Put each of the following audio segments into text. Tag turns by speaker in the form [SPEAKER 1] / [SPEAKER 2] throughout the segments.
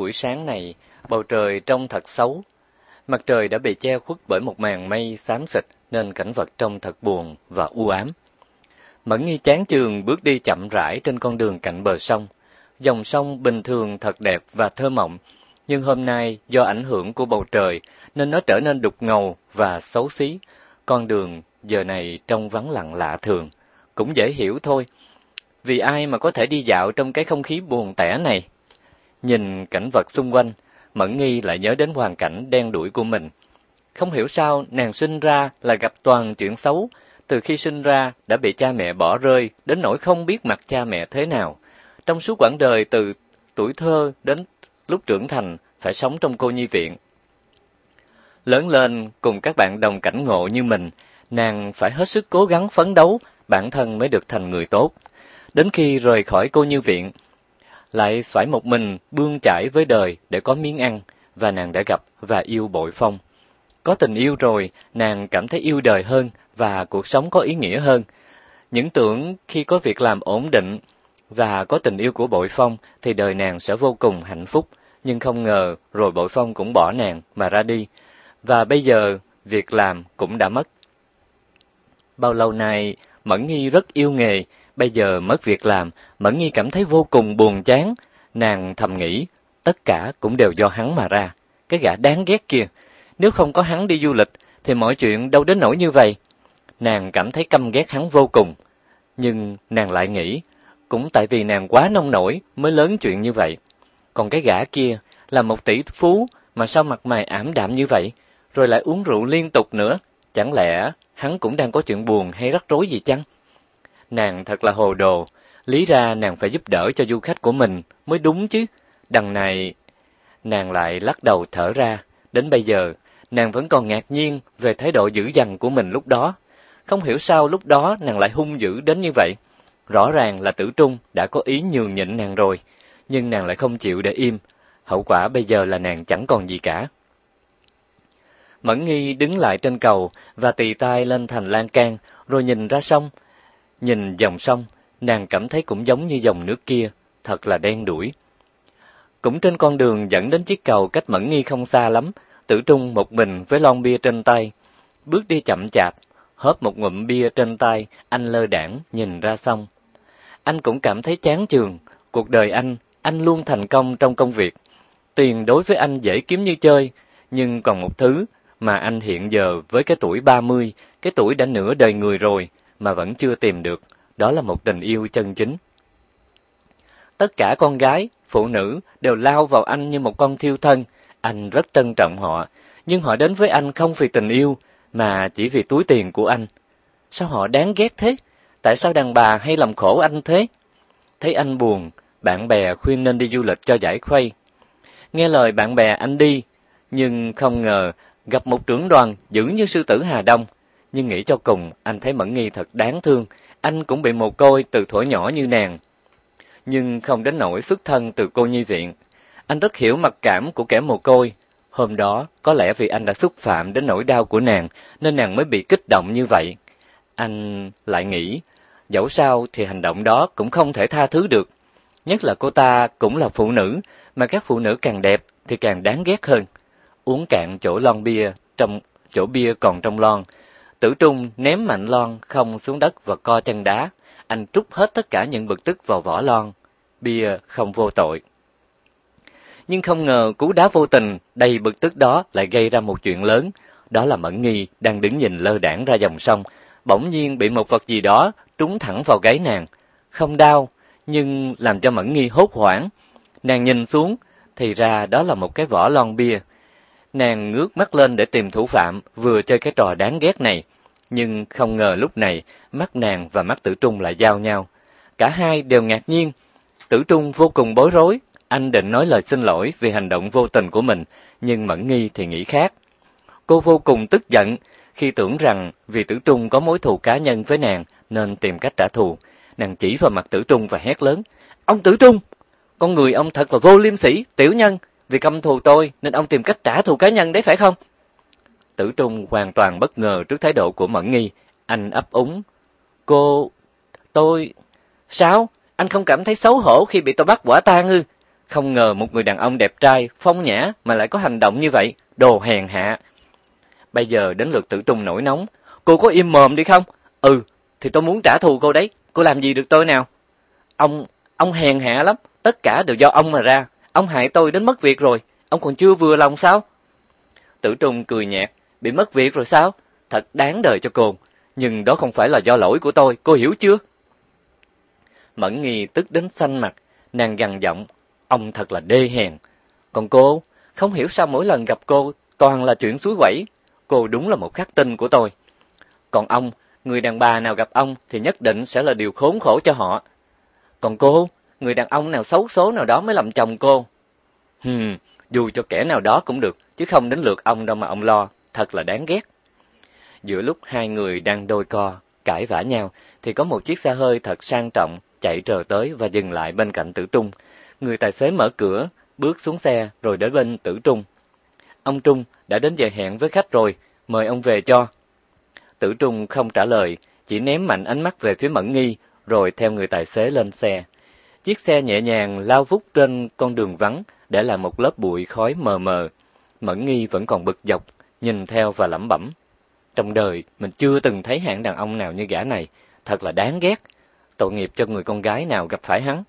[SPEAKER 1] buổi sáng này, bầu trời trông thật xấu. Mặt trời đã bị che khuất bởi một màn mây xám xịt nên cảnh vật trông thật buồn và u ám. Mẫn nghi chán trường bước đi chậm rãi trên con đường cạnh bờ sông. Dòng sông bình thường thật đẹp và thơ mộng, nhưng hôm nay do ảnh hưởng của bầu trời nên nó trở nên đục ngầu và xấu xí. Con đường giờ này trông vắng lặng lạ thường, cũng dễ hiểu thôi. Vì ai mà có thể đi dạo trong cái không khí buồn tẻ này? Nhìn cảnh vật xung quanh, Mẫn Nghi lại nhớ đến hoàn cảnh đen đuổi của mình. Không hiểu sao nàng sinh ra là gặp toàn chuyện xấu, từ khi sinh ra đã bị cha mẹ bỏ rơi đến nỗi không biết mặt cha mẹ thế nào. Trong suốt quãng đời từ tuổi thơ đến lúc trưởng thành phải sống trong cô nhi viện. Lớn lên cùng các bạn đồng cảnh ngộ như mình, nàng phải hết sức cố gắng phấn đấu, bản thân mới được thành người tốt. Đến khi rời khỏi cô nhi viện, lại phải một mình bươn chải với đời để có miếng ăn, và nàng đã gặp và yêu bội phong. Có tình yêu rồi, nàng cảm thấy yêu đời hơn và cuộc sống có ý nghĩa hơn. Những tưởng khi có việc làm ổn định và có tình yêu của bội phong thì đời nàng sẽ vô cùng hạnh phúc, nhưng không ngờ rồi bội phong cũng bỏ nàng mà ra đi. Và bây giờ, việc làm cũng đã mất. Bao lâu nay, Mẫn Nghi rất yêu nghề, Bây giờ mất việc làm, Mẫn Nhi cảm thấy vô cùng buồn chán. Nàng thầm nghĩ, tất cả cũng đều do hắn mà ra. Cái gã đáng ghét kia, nếu không có hắn đi du lịch, thì mọi chuyện đâu đến nỗi như vậy. Nàng cảm thấy căm ghét hắn vô cùng. Nhưng nàng lại nghĩ, cũng tại vì nàng quá nông nổi mới lớn chuyện như vậy. Còn cái gã kia là một tỷ phú mà sao mặt mày ảm đạm như vậy, rồi lại uống rượu liên tục nữa. Chẳng lẽ hắn cũng đang có chuyện buồn hay rắc rối gì chăng? nàng thật là hồ đồ, lý ra nàng phải giúp đỡ cho du khách của mình mới đúng chứ. Đằng này, nàng lại lắc đầu thở ra, đến bây giờ nàng vẫn còn ngạc nhiên về thái độ dữ dằn của mình lúc đó, không hiểu sao lúc đó nàng lại hung dữ đến như vậy. Rõ ràng là Tử Trung đã có ý nhường nhịn nàng rồi, nhưng nàng lại không chịu để im, hậu quả bây giờ là nàng chẳng còn gì cả. Mẫn Nghi đứng lại trên cầu và tì tay lên thành lan can, rồi nhìn ra sông, Nhìn dòng sông, nàng cảm thấy cũng giống như dòng nước kia, thật là đen đuổi. Cũng trên con đường dẫn đến chiếc cầu cách Mẫn Nghi không xa lắm, Tử Trung một mình với lon bia trên tay, bước đi chậm chạp, hớp một ngụm bia trên tay, anh lơ đãng nhìn ra sông. Anh cũng cảm thấy chán trường cuộc đời anh, anh luôn thành công trong công việc. Tiền đối với anh dễ kiếm như chơi, nhưng còn một thứ mà anh hiện giờ với cái tuổi 30, cái tuổi đã nửa đời người rồi, mà vẫn chưa tìm được, đó là một tình yêu chân chính. Tất cả con gái, phụ nữ đều lao vào anh như một con thiêu thân, anh rất trân trọng họ, nhưng họ đến với anh không vì tình yêu mà chỉ vì túi tiền của anh. Sao họ đáng ghét thế? Tại sao đàn bà hay làm khổ anh thế? Thấy anh buồn, bạn bè khuyên nên đi du lịch cho giải khuây. Nghe lời bạn bè anh đi, nhưng không ngờ gặp một trưởng đoàn dữ như sư tử Hà Đông, nhưng nghĩ cho cùng, anh thấy Mẫn Nghi thật đáng thương, anh cũng bị mồ côi từ thuở nhỏ như nàng. Nhưng không đến nỗi xuất thân từ cô nhi viện. Anh rất hiểu mặc cảm của kẻ mồ côi. Hôm đó, có lẽ vì anh đã xúc phạm đến nỗi đau của nàng, nên nàng mới bị kích động như vậy. Anh lại nghĩ, dẫu sao thì hành động đó cũng không thể tha thứ được. Nhất là cô ta cũng là phụ nữ, mà các phụ nữ càng đẹp thì càng đáng ghét hơn. Uống cạn chỗ lon bia, trong chỗ bia còn trong lon, Tử Trung ném mạnh lon không xuống đất và co chân đá, anh trút hết tất cả những bực tức vào vỏ lon, bia không vô tội. Nhưng không ngờ cú đá vô tình đầy bực tức đó lại gây ra một chuyện lớn, đó là Mẫn Nghi đang đứng nhìn lơ đãng ra dòng sông, bỗng nhiên bị một vật gì đó trúng thẳng vào gáy nàng, không đau nhưng làm cho Mẫn Nghi hốt hoảng. Nàng nhìn xuống, thì ra đó là một cái vỏ lon bia, Nàng ngước mắt lên để tìm thủ phạm vừa chơi cái trò đáng ghét này, nhưng không ngờ lúc này mắt nàng và mắt Tử Trung lại giao nhau. Cả hai đều ngạc nhiên. Tử Trung vô cùng bối rối, anh định nói lời xin lỗi vì hành động vô tình của mình, nhưng Mẫn Nghi thì nghĩ khác. Cô vô cùng tức giận khi tưởng rằng vì Tử Trung có mối thù cá nhân với nàng nên tìm cách trả thù. Nàng chỉ vào mặt Tử Trung và hét lớn: "Ông Tử Trung, con người ông thật là vô liêm sỉ, tiểu nhân, vì căm thù tôi nên ông tìm cách trả thù cá nhân đấy phải không? Tử Trung hoàn toàn bất ngờ trước thái độ của Mẫn Nghi. Anh ấp úng. Cô... tôi... Sao? Anh không cảm thấy xấu hổ khi bị tôi bắt quả tang ư? Không ngờ một người đàn ông đẹp trai, phong nhã mà lại có hành động như vậy. Đồ hèn hạ. Bây giờ đến lượt Tử Trung nổi nóng. Cô có im mồm đi không? Ừ, thì tôi muốn trả thù cô đấy. Cô làm gì được tôi nào? Ông... ông hèn hạ lắm. Tất cả đều do ông mà ra. Ông hại tôi đến mất việc rồi, ông còn chưa vừa lòng sao? Tử Trung cười nhạt, bị mất việc rồi sao? Thật đáng đời cho cồn, nhưng đó không phải là do lỗi của tôi, cô hiểu chưa? Mẫn Nghi tức đến xanh mặt, nàng gằn giọng, ông thật là đê hèn. Còn cô, không hiểu sao mỗi lần gặp cô toàn là chuyện suối quẩy, cô đúng là một khắc tinh của tôi. Còn ông, người đàn bà nào gặp ông thì nhất định sẽ là điều khốn khổ cho họ. Còn cô, người đàn ông nào xấu số nào đó mới làm chồng cô. Hừm, dù cho kẻ nào đó cũng được, chứ không đến lượt ông đâu mà ông lo, thật là đáng ghét. Giữa lúc hai người đang đôi co, cãi vã nhau, thì có một chiếc xe hơi thật sang trọng chạy trờ tới và dừng lại bên cạnh tử trung. Người tài xế mở cửa, bước xuống xe rồi đến bên tử trung. Ông Trung đã đến giờ hẹn với khách rồi, mời ông về cho. Tử Trung không trả lời, chỉ ném mạnh ánh mắt về phía Mẫn Nghi, rồi theo người tài xế lên xe. Chiếc xe nhẹ nhàng lao vút trên con đường vắng, để lại một lớp bụi khói mờ mờ. Mẫn nghi vẫn còn bực dọc, nhìn theo và lẩm bẩm. Trong đời, mình chưa từng thấy hạng đàn ông nào như gã này, thật là đáng ghét. Tội nghiệp cho người con gái nào gặp phải hắn.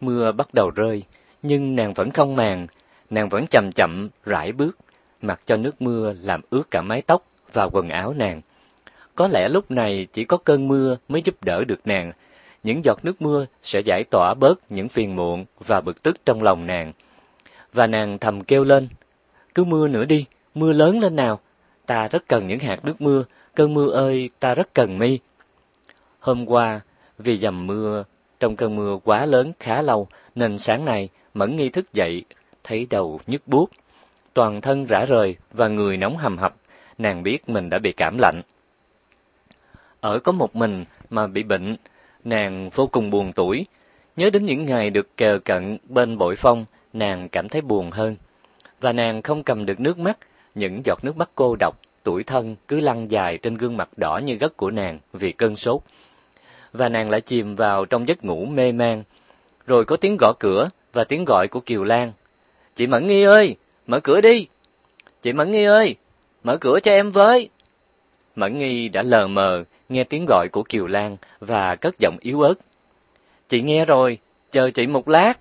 [SPEAKER 1] Mưa bắt đầu rơi, nhưng nàng vẫn không màng, nàng vẫn chậm chậm, rải bước, mặc cho nước mưa làm ướt cả mái tóc và quần áo nàng. Có lẽ lúc này chỉ có cơn mưa mới giúp đỡ được nàng, những giọt nước mưa sẽ giải tỏa bớt những phiền muộn và bực tức trong lòng nàng. Và nàng thầm kêu lên, cứ mưa nữa đi, mưa lớn lên nào, ta rất cần những hạt nước mưa, cơn mưa ơi, ta rất cần mi. Hôm qua, vì dầm mưa, trong cơn mưa quá lớn khá lâu, nên sáng nay Mẫn Nghi thức dậy, thấy đầu nhức buốt, toàn thân rã rời và người nóng hầm hập, nàng biết mình đã bị cảm lạnh. Ở có một mình mà bị bệnh Nàng vô cùng buồn tuổi, nhớ đến những ngày được kề cận bên bội phong, nàng cảm thấy buồn hơn. Và nàng không cầm được nước mắt, những giọt nước mắt cô độc, tuổi thân cứ lăn dài trên gương mặt đỏ như gấc của nàng vì cơn sốt. Và nàng lại chìm vào trong giấc ngủ mê man. Rồi có tiếng gõ cửa và tiếng gọi của Kiều Lan. "Chị Mẫn Nghi ơi, mở cửa đi." "Chị Mẫn Nghi ơi, mở cửa cho em với." Mẫn Nghi đã lờ mờ nghe tiếng gọi của Kiều Lan và cất giọng yếu ớt. "Chị nghe rồi, chờ chị một lát."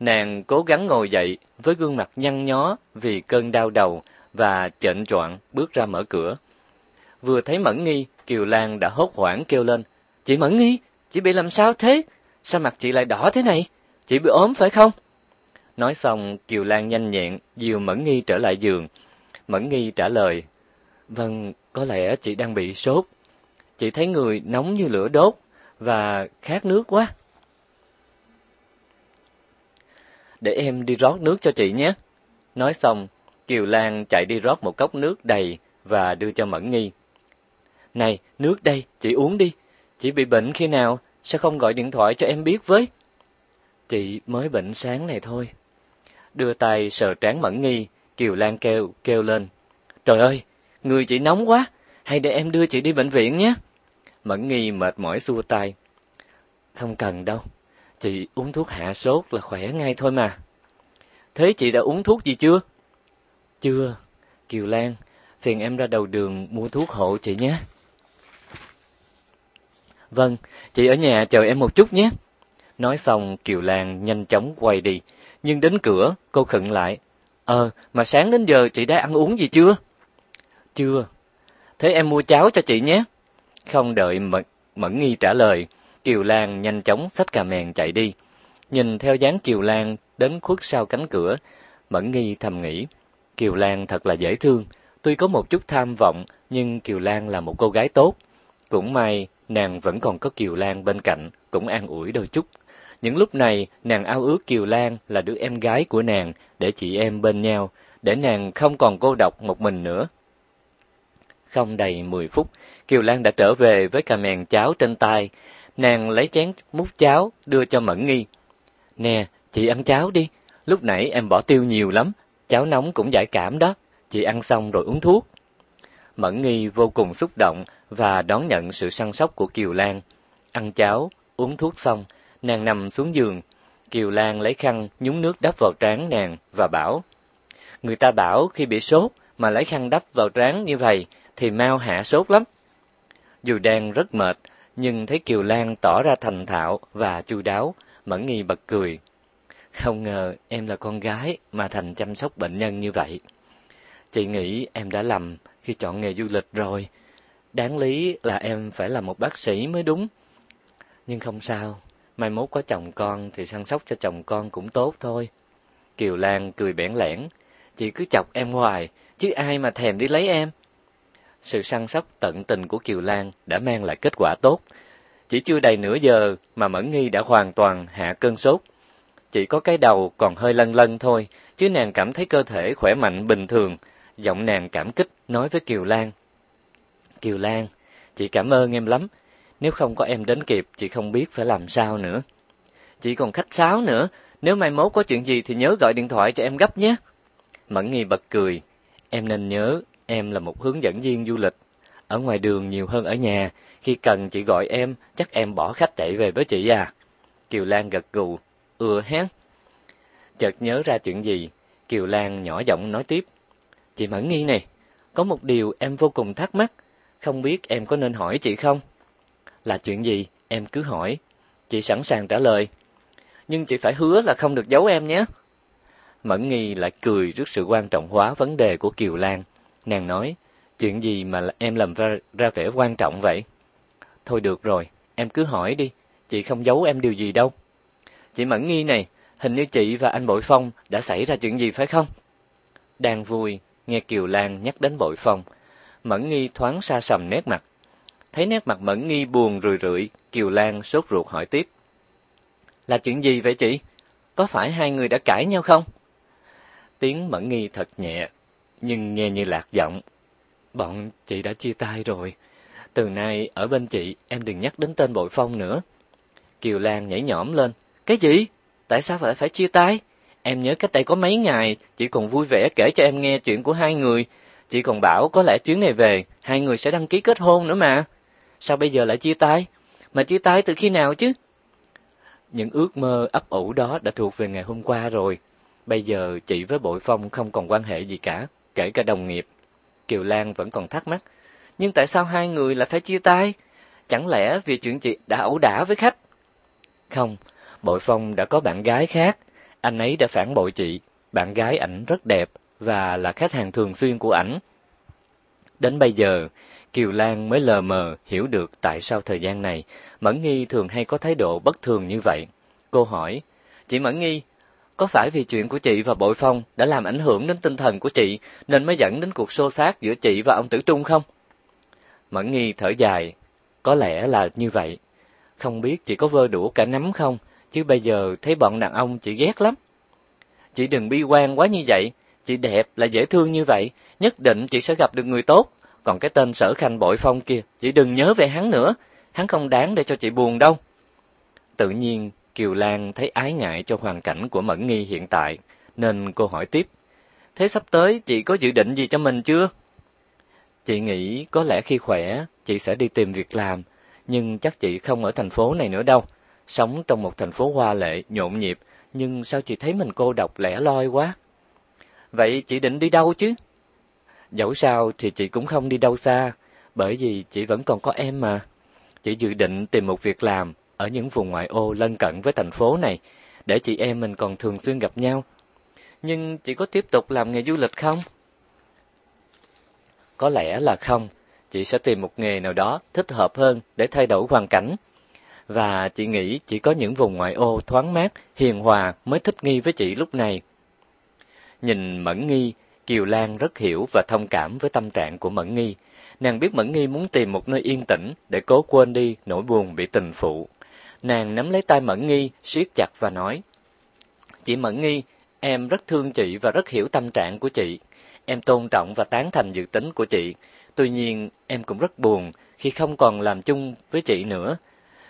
[SPEAKER 1] Nàng cố gắng ngồi dậy với gương mặt nhăn nhó vì cơn đau đầu và chệnh choạng bước ra mở cửa. Vừa thấy Mẫn Nghi, Kiều Lan đã hốt hoảng kêu lên, "Chị Mẫn Nghi, chị bị làm sao thế? Sao mặt chị lại đỏ thế này? Chị bị ốm phải không?" Nói xong, Kiều Lan nhanh nhẹn dìu Mẫn Nghi trở lại giường. Mẫn Nghi trả lời, "Vâng, có lẽ chị đang bị sốt. Chị thấy người nóng như lửa đốt và khát nước quá. Để em đi rót nước cho chị nhé. Nói xong, Kiều Lan chạy đi rót một cốc nước đầy và đưa cho Mẫn Nhi. Này, nước đây, chị uống đi. Chị bị bệnh khi nào, sao không gọi điện thoại cho em biết với? Chị mới bệnh sáng này thôi. Đưa tay sờ trán Mẫn Nhi, Kiều Lan kêu, kêu lên. Trời ơi, người chị nóng quá, hay để em đưa chị đi bệnh viện nhé. Mẫn nghi mệt mỏi xua tay. Không cần đâu, chị uống thuốc hạ sốt là khỏe ngay thôi mà. Thế chị đã uống thuốc gì chưa? Chưa, Kiều Lan, phiền em ra đầu đường mua thuốc hộ chị nhé. Vâng, chị ở nhà chờ em một chút nhé. Nói xong, Kiều Lan nhanh chóng quay đi. Nhưng đến cửa, cô khựng lại. Ờ, mà sáng đến giờ chị đã ăn uống gì chưa? chưa? Thế em mua cháo cho chị nhé. Không đợi Mẫn, Mẫn Nghi trả lời, Kiều Lan nhanh chóng xách cà mèn chạy đi. Nhìn theo dáng Kiều Lan đến khuất sau cánh cửa, Mẫn Nghi thầm nghĩ, Kiều Lan thật là dễ thương, tuy có một chút tham vọng nhưng Kiều Lan là một cô gái tốt. Cũng may nàng vẫn còn có Kiều Lan bên cạnh, cũng an ủi đôi chút. Những lúc này, nàng ao ước Kiều Lan là đứa em gái của nàng để chị em bên nhau, để nàng không còn cô độc một mình nữa. Không đầy 10 phút, Kiều Lan đã trở về với cà mèn cháo trên tay. Nàng lấy chén múc cháo đưa cho Mẫn Nghi. "Nè, chị ăn cháo đi, lúc nãy em bỏ tiêu nhiều lắm, cháo nóng cũng giải cảm đó, chị ăn xong rồi uống thuốc." Mẫn Nghi vô cùng xúc động và đón nhận sự săn sóc của Kiều Lan. Ăn cháo, uống thuốc xong, nàng nằm xuống giường. Kiều Lan lấy khăn nhúng nước đắp vào trán nàng và bảo: "Người ta bảo khi bị sốt mà lấy khăn đắp vào trán như vậy thì Mao Hạ sốt lắm. Dù đang rất mệt, nhưng thấy Kiều Lan tỏ ra thành thạo và chu đáo, Mẫn Nghi bật cười. Không ngờ em là con gái mà thành chăm sóc bệnh nhân như vậy. Chị nghĩ em đã lầm khi chọn nghề du lịch rồi. Đáng lý là em phải là một bác sĩ mới đúng. Nhưng không sao, mai mốt có chồng con thì săn sóc cho chồng con cũng tốt thôi. Kiều Lan cười bẽn lẽn, chị cứ chọc em hoài, chứ ai mà thèm đi lấy em sự săn sóc tận tình của Kiều Lan đã mang lại kết quả tốt. Chỉ chưa đầy nửa giờ mà Mẫn Nghi đã hoàn toàn hạ cơn sốt. Chỉ có cái đầu còn hơi lân lân thôi, chứ nàng cảm thấy cơ thể khỏe mạnh bình thường. Giọng nàng cảm kích nói với Kiều Lan. Kiều Lan, chị cảm ơn em lắm. Nếu không có em đến kịp, chị không biết phải làm sao nữa. Chị còn khách sáo nữa, nếu mai mốt có chuyện gì thì nhớ gọi điện thoại cho em gấp nhé. Mẫn Nghi bật cười, em nên nhớ Em là một hướng dẫn viên du lịch, ở ngoài đường nhiều hơn ở nhà, khi cần chị gọi em, chắc em bỏ khách chạy về với chị à. Kiều Lan gật gù, ừa hét. Chợt nhớ ra chuyện gì, Kiều Lan nhỏ giọng nói tiếp. Chị Mẫn Nghi này, có một điều em vô cùng thắc mắc, không biết em có nên hỏi chị không? Là chuyện gì, em cứ hỏi, chị sẵn sàng trả lời. Nhưng chị phải hứa là không được giấu em nhé. Mẫn Nghi lại cười trước sự quan trọng hóa vấn đề của Kiều Lan. Nàng nói, chuyện gì mà em làm ra, ra vẻ quan trọng vậy? Thôi được rồi, em cứ hỏi đi, chị không giấu em điều gì đâu. Chị Mẫn Nghi này, hình như chị và anh Bội Phong đã xảy ra chuyện gì phải không? Đang vui, nghe Kiều Lan nhắc đến Bội Phong, Mẫn Nghi thoáng xa sầm nét mặt. Thấy nét mặt Mẫn Nghi buồn rười rượi, Kiều Lan sốt ruột hỏi tiếp. Là chuyện gì vậy chị? Có phải hai người đã cãi nhau không? Tiếng Mẫn Nghi thật nhẹ, nhưng nghe như lạc giọng. Bọn chị đã chia tay rồi. Từ nay ở bên chị em đừng nhắc đến tên Bội Phong nữa. Kiều Lan nhảy nhõm lên. Cái gì? Tại sao phải phải chia tay? Em nhớ cách đây có mấy ngày, chị còn vui vẻ kể cho em nghe chuyện của hai người. Chị còn bảo có lẽ chuyến này về, hai người sẽ đăng ký kết hôn nữa mà. Sao bây giờ lại chia tay? Mà chia tay từ khi nào chứ? Những ước mơ ấp ủ đó đã thuộc về ngày hôm qua rồi. Bây giờ chị với Bội Phong không còn quan hệ gì cả kể cả đồng nghiệp. Kiều Lan vẫn còn thắc mắc, nhưng tại sao hai người lại phải chia tay? Chẳng lẽ vì chuyện chị đã ẩu đả với khách? Không, Bội Phong đã có bạn gái khác, anh ấy đã phản bội chị, bạn gái ảnh rất đẹp và là khách hàng thường xuyên của ảnh. Đến bây giờ, Kiều Lan mới lờ mờ hiểu được tại sao thời gian này Mẫn Nghi thường hay có thái độ bất thường như vậy. Cô hỏi, "Chị Mẫn Nghi, có phải vì chuyện của chị và Bội Phong đã làm ảnh hưởng đến tinh thần của chị nên mới dẫn đến cuộc xô xát giữa chị và ông Tử Trung không? Mẫn Nghi thở dài, có lẽ là như vậy. Không biết chị có vơ đũa cả nắm không, chứ bây giờ thấy bọn đàn ông chị ghét lắm. Chị đừng bi quan quá như vậy, chị đẹp là dễ thương như vậy, nhất định chị sẽ gặp được người tốt. Còn cái tên sở khanh bội phong kia, chị đừng nhớ về hắn nữa, hắn không đáng để cho chị buồn đâu. Tự nhiên, Kiều Lan thấy ái ngại cho hoàn cảnh của Mẫn Nghi hiện tại, nên cô hỏi tiếp. Thế sắp tới chị có dự định gì cho mình chưa? Chị nghĩ có lẽ khi khỏe, chị sẽ đi tìm việc làm, nhưng chắc chị không ở thành phố này nữa đâu. Sống trong một thành phố hoa lệ, nhộn nhịp, nhưng sao chị thấy mình cô độc lẻ loi quá? Vậy chị định đi đâu chứ? Dẫu sao thì chị cũng không đi đâu xa, bởi vì chị vẫn còn có em mà. Chị dự định tìm một việc làm, ở những vùng ngoại ô lân cận với thành phố này, để chị em mình còn thường xuyên gặp nhau. Nhưng chị có tiếp tục làm nghề du lịch không? Có lẽ là không, chị sẽ tìm một nghề nào đó thích hợp hơn để thay đổi hoàn cảnh. Và chị nghĩ chỉ có những vùng ngoại ô thoáng mát, hiền hòa mới thích nghi với chị lúc này. Nhìn Mẫn Nghi, Kiều Lan rất hiểu và thông cảm với tâm trạng của Mẫn Nghi. Nàng biết Mẫn Nghi muốn tìm một nơi yên tĩnh để cố quên đi nỗi buồn bị tình phụ. Nàng nắm lấy tay Mẫn Nghi, siết chặt và nói: "Chị Mẫn Nghi, em rất thương chị và rất hiểu tâm trạng của chị. Em tôn trọng và tán thành dự tính của chị. Tuy nhiên, em cũng rất buồn khi không còn làm chung với chị nữa.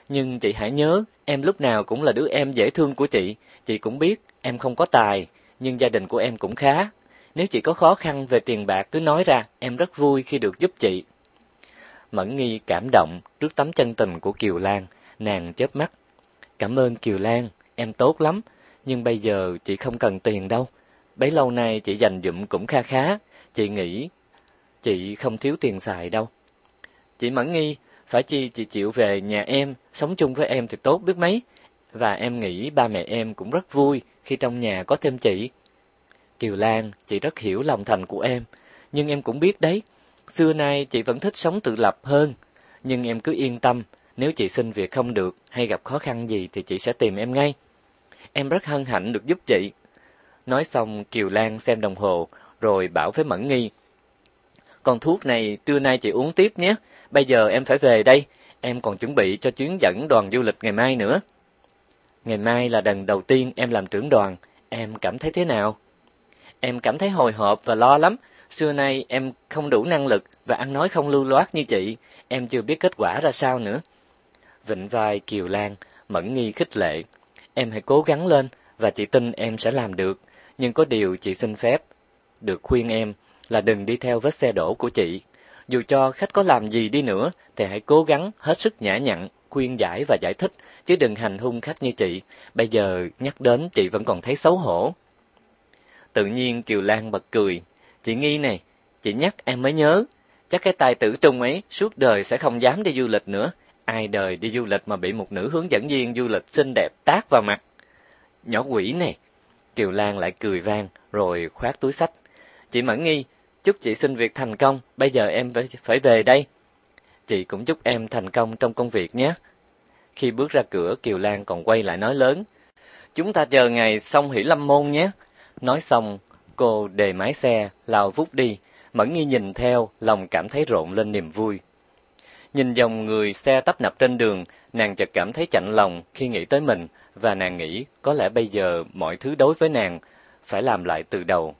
[SPEAKER 1] Nhưng chị hãy nhớ, em lúc nào cũng là đứa em dễ thương của chị. Chị cũng biết em không có tài, nhưng gia đình của em cũng khá. Nếu chị có khó khăn về tiền bạc cứ nói ra, em rất vui khi được giúp chị." Mẫn Nghi cảm động trước tấm chân tình của Kiều Lan, Nàng chớp mắt. Cảm ơn Kiều Lan, em tốt lắm, nhưng bây giờ chị không cần tiền đâu. Bấy lâu nay chị dành dụm cũng kha khá, chị nghĩ chị không thiếu tiền xài đâu. Chị Mẫn Nghi, phải chi chị chịu về nhà em, sống chung với em thì tốt biết mấy. Và em nghĩ ba mẹ em cũng rất vui khi trong nhà có thêm chị. Kiều Lan, chị rất hiểu lòng thành của em, nhưng em cũng biết đấy, xưa nay chị vẫn thích sống tự lập hơn, nhưng em cứ yên tâm, nếu chị xin việc không được hay gặp khó khăn gì thì chị sẽ tìm em ngay. Em rất hân hạnh được giúp chị. Nói xong, Kiều Lan xem đồng hồ, rồi bảo với Mẫn Nghi. Còn thuốc này trưa nay chị uống tiếp nhé. Bây giờ em phải về đây. Em còn chuẩn bị cho chuyến dẫn đoàn du lịch ngày mai nữa. Ngày mai là lần đầu tiên em làm trưởng đoàn. Em cảm thấy thế nào? Em cảm thấy hồi hộp và lo lắm. Xưa nay em không đủ năng lực và ăn nói không lưu loát như chị. Em chưa biết kết quả ra sao nữa vịnh vai Kiều Lan, mẫn nghi khích lệ. Em hãy cố gắng lên và chị tin em sẽ làm được, nhưng có điều chị xin phép. Được khuyên em là đừng đi theo vết xe đổ của chị. Dù cho khách có làm gì đi nữa thì hãy cố gắng hết sức nhã nhặn, khuyên giải và giải thích, chứ đừng hành hung khách như chị. Bây giờ nhắc đến chị vẫn còn thấy xấu hổ. Tự nhiên Kiều Lan bật cười. Chị Nghi này, chị nhắc em mới nhớ. Chắc cái tài tử trung ấy suốt đời sẽ không dám đi du lịch nữa. Ai đời đi du lịch mà bị một nữ hướng dẫn viên du lịch xinh đẹp tát vào mặt. Nhỏ quỷ này. Kiều Lan lại cười vang, rồi khoát túi sách. Chị Mẫn Nghi, chúc chị xin việc thành công, bây giờ em phải, phải về đây. Chị cũng chúc em thành công trong công việc nhé. Khi bước ra cửa, Kiều Lan còn quay lại nói lớn. Chúng ta chờ ngày xong hỷ lâm môn nhé. Nói xong, cô đề mái xe, lao vút đi. Mẫn Nghi nhìn theo, lòng cảm thấy rộn lên niềm vui. Nhìn dòng người xe tấp nập trên đường, nàng chợt cảm thấy chạnh lòng khi nghĩ tới mình, và nàng nghĩ có lẽ bây giờ mọi thứ đối với nàng phải làm lại từ đầu.